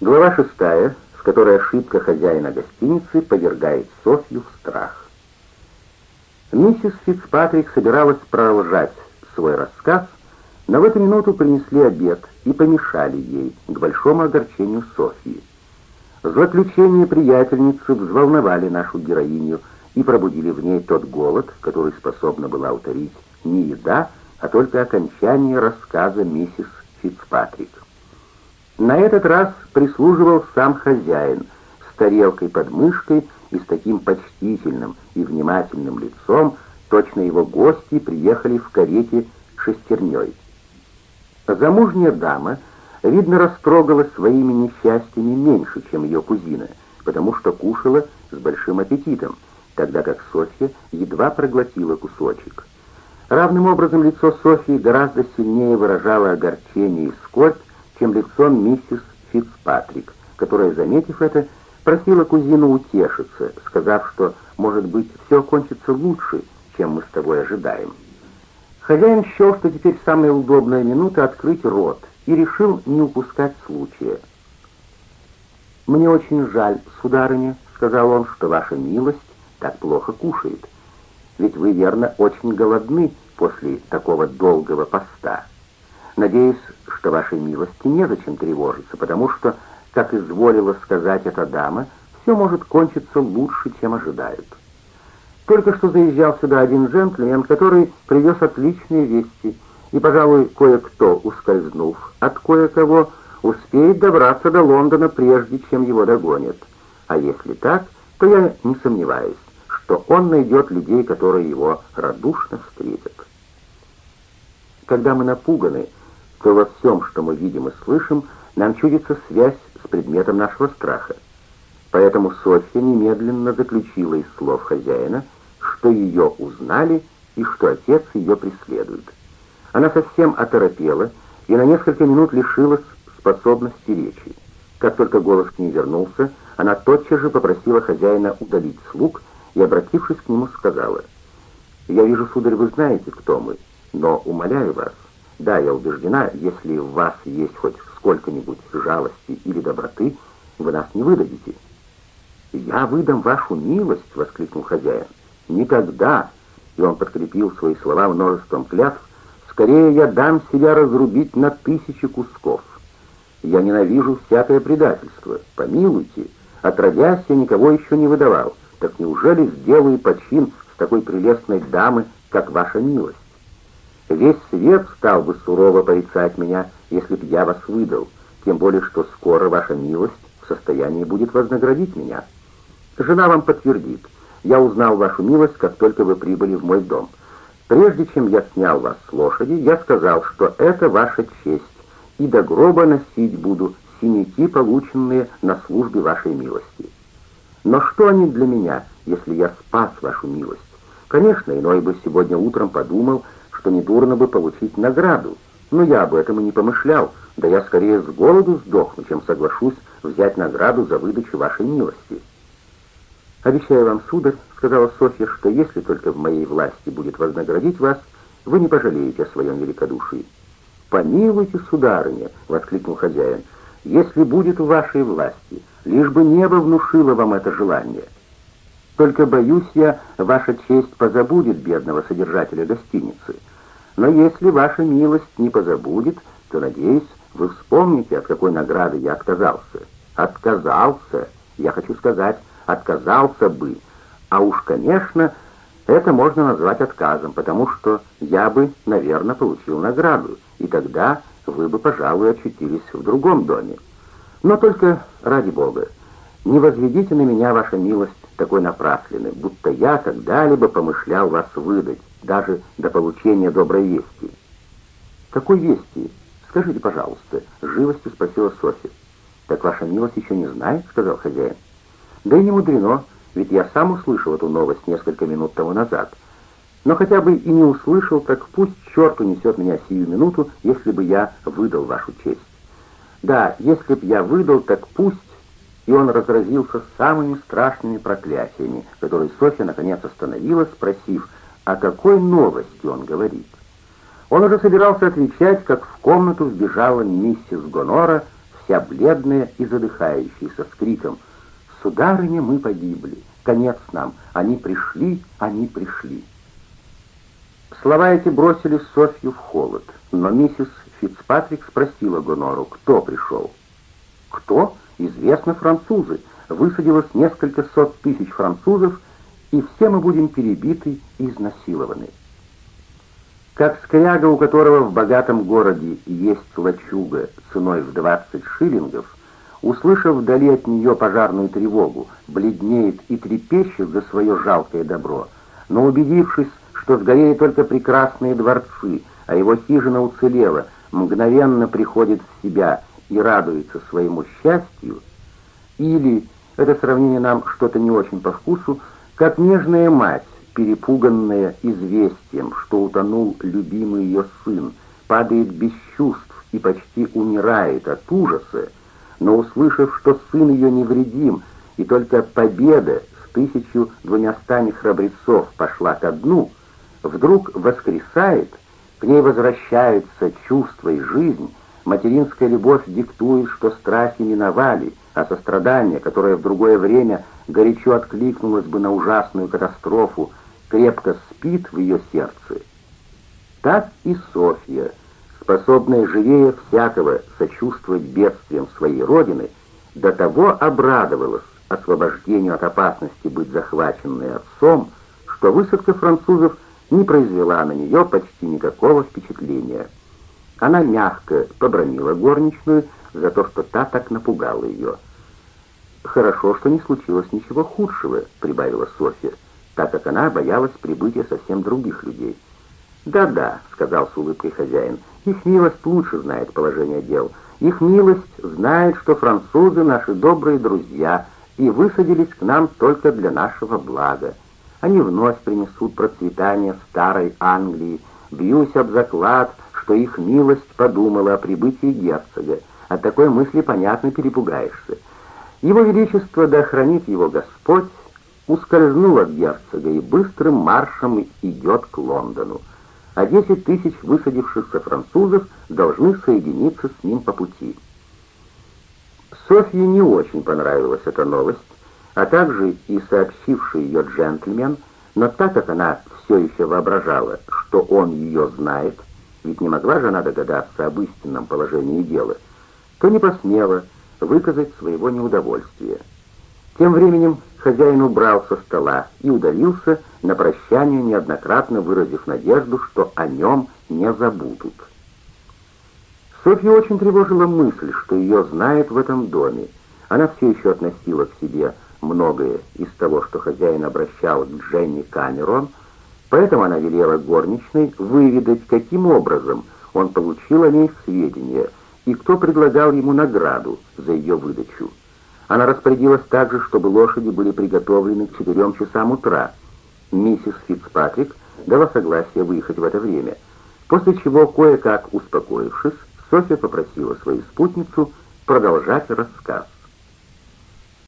Глава шестая, в которой ошибка хозяина гостиницы повергает Софью в страх. Миссис Фицпатрик собиралась продолжать свой рассказ, но в эту минуту принесли обед и помешали ей, к большому огорчению Софьи. Злоключения приятельницы взволновали нашу героиню и пробудили в ней тот голод, который способна была утолить не еда, а только окончание рассказа миссис Фицпатрик. На этот раз прислуживал сам хозяин с тарелкой под мышкой и с таким почтительным и внимательным лицом, точно его гости приехали в карете шестерней. Замужняя дама, видно, растрогалась своими несчастьями меньше, чем ее кузина, потому что кушала с большим аппетитом, тогда как Софья едва проглотила кусочек. Равным образом лицо Софии гораздо сильнее выражало огорчение и скорбь, чем лицо миссис Фицпатрик, которая, заметив это, просила кузину утешиться, сказав, что, может быть, все кончится лучше, чем мы с тобой ожидаем. Хозяин счел, что теперь самая удобная минута открыть рот, и решил не упускать случая. «Мне очень жаль, сударыня», — сказал он, — «что ваша милость так плохо кушает. Ведь вы, верно, очень голодны после такого долгого поста. Надеюсь, что вашей милости незачем тревожиться, потому что, как изволила сказать эта дама, все может кончиться лучше, чем ожидают. Только что заезжал сюда один джентльмен, который привез отличные вести, и, пожалуй, кое-кто, ускользнув от кое-кого, успеет добраться до Лондона, прежде чем его догонят. А если так, то я не сомневаюсь, что он найдет людей, которые его радушно встретят. Когда мы напуганы, то во всем, что мы видим и слышим, нам чудится связь с предметом нашего страха. Поэтому Софья немедленно заключила из слов хозяина, что ее узнали и что отец ее преследует. Она совсем оторопела и на несколько минут лишилась способности речи. Как только голос к ней вернулся, она тотчас же попросила хозяина удалить слуг и, обратившись к нему, сказала, «Я вижу, сударь, вы знаете, кто мы, но, умоляю вас, да, я убеждена, если в вас есть хоть сколько-нибудь жалости или доброты, вы нас не выдадите». «Я выдам вашу милость!» — воскликнул хозяин. «Никогда!» — и он подкрепил свои слова множеством клятв. «Скорее я дам себя разрубить на тысячи кусков. Я ненавижу всякое предательство. Помилуйте, отродясь я никого еще не выдавал. Так неужели сделаю почин с такой прелестной дамы, как ваша милость? Весь свет стал бы сурово порицать меня, если б я вас выдал, тем более что скоро ваша милость в состоянии будет вознаградить меня. Жена вам подтвердит. Я узнал вашу милость, как только вы прибыли в мой дом. Прежде чем я снял вас с лошади, я сказал, что это ваша честь, и до гроба носить буду синяки, полученные на службе вашей милости. Но что они для меня, если я спас вашу милость? Конечно, иной бы сегодня утром подумал, что недурно бы получить награду, но я об этом и не помышлял, да я скорее с голоду сдохну, чем соглашусь взять награду за выдачу вашей милости. «Обещаю вам, сударь», — сказала Софья, — «что если только в моей власти будет вознаградить вас, вы не пожалеете о своем великодушии». «Помилуйте, сударыня», — воскликнул хозяин, — «если будет в вашей власти, лишь бы небо внушило вам это желание». Только, боюсь я, ваша честь позабудет бедного содержателя гостиницы. Но если ваша милость не позабудет, то, надеюсь, вы вспомните, от какой награды я отказался. Отказался, я хочу сказать, отказался бы. А уж, конечно, это можно назвать отказом, потому что я бы, наверное, получил награду, и тогда вы бы, пожалуй, очутились в другом доме. Но только ради Бога, не возведите на меня, ваша милость, такой напрасленный, будто я когда-либо помышлял вас выдать, даже до получения доброй вести. Какой вести? Скажите, пожалуйста, живостью спросила Софья. Так ваша милость еще не знает, сказал хозяин. Да и не мудрено, ведь я сам услышал эту новость несколько минут тому назад. Но хотя бы и не услышал, так пусть черт унесет меня сию минуту, если бы я выдал вашу честь. Да, если б я выдал, так пусть и он разразился самыми страшными проклятиями, которые Софья наконец остановила, спросив, о какой новости он говорит. Он уже собирался отвечать, как в комнату вбежала миссис Гонора вся бледная и задыхающаяся, с криком «Сударыня, мы погибли! Конец нам! Они пришли, они пришли!» Слова эти бросили Софью в холод, но миссис Фицпатрик спросила Гонору, кто пришел. «Кто? Известно, французы. Высадилось несколько сот тысяч французов, и все мы будем перебиты и изнасилованы». Как скряга, у которого в богатом городе есть лачуга ценой в 20 шиллингов, услышав вдали от нее пожарную тревогу, бледнеет и трепещет за свое жалкое добро, но убедившись, что сгорели только прекрасные дворцы, а его хижина уцелела, мгновенно приходит в себя и радуется своему счастью, или, это сравнение нам что-то не очень по вкусу, как нежная мать, перепуганная известием, что утонул любимый ее сын, падает без чувств и почти умирает от ужаса, но услышав, что сын ее невредим, и только победа с тысячу двумястами храбрецов пошла ко дну, вдруг воскресает, к ней возвращаются чувства и жизнь, материнская любовь диктует, что страхи миновали, а сострадание, которое в другое время горячо откликнулось бы на ужасную катастрофу, крепко спит в ее сердце. Так и Софья, способная живее всякого сочувствовать бедствиям своей родины, до того обрадовалась освобождению от опасности быть захваченной отцом, что высадка французов не произвела на нее почти никакого впечатления. Она мягко побронила горничную за то, что та так напугала ее. «Хорошо, что не случилось ничего худшего», — прибавила Софья так как она боялась прибытия совсем других людей. «Да-да», — сказал с улыбкой хозяин, — «их милость лучше знает положение дел. Их милость знает, что французы — наши добрые друзья, и высадились к нам только для нашего блага. Они вновь принесут процветание старой Англии. Бьюсь об заклад, что их милость подумала о прибытии герцога. От такой мысли, понятно, перепугаешься. Его Величество, да хранит его Господь, ускользнул от герцога и быстрым маршем идет к Лондону, а десять тысяч высадившихся французов должны соединиться с ним по пути. Софье не очень понравилась эта новость, а также и сообщивший ее джентльмен, но так как она все еще воображала, что он ее знает, ведь не могла же она догадаться об истинном положении дела, то не посмела выказать своего неудовольствия. Тем временем хозяин убрал со стола и удалился, на прощание неоднократно выразив надежду, что о нем не забудут. Софью очень тревожила мысль, что ее знают в этом доме. Она все еще относила к себе многое из того, что хозяин обращал к Дженни Камерон, поэтому она велела горничной выведать, каким образом он получил о ней сведения и кто предлагал ему награду за ее выдачу. Она распорядилась также, чтобы лошади были приготовлены к четырем часам утра. Миссис Фицпатрик дала согласие выехать в это время, после чего, кое-как успокоившись, Софья попросила свою спутницу продолжать рассказ.